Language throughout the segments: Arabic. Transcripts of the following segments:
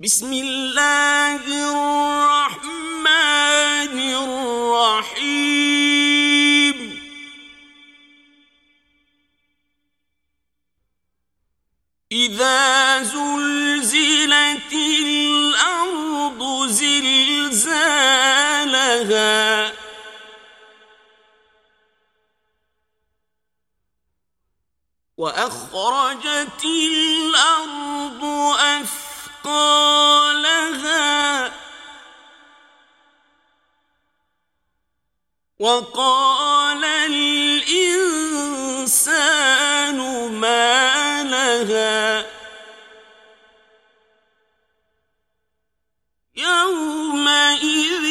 بسم اللہ الرحمن الرحیم إذا زلزلت الأرض زلزالها وأخرجت الأرض اف قالها وقال الإنسان ما لها يومئذ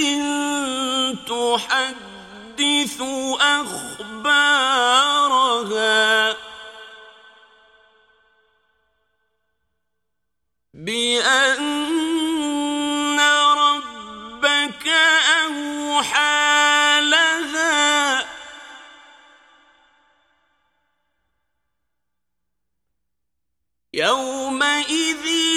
تحدث أخبارها بأن ربك أوحى لها. يومئذ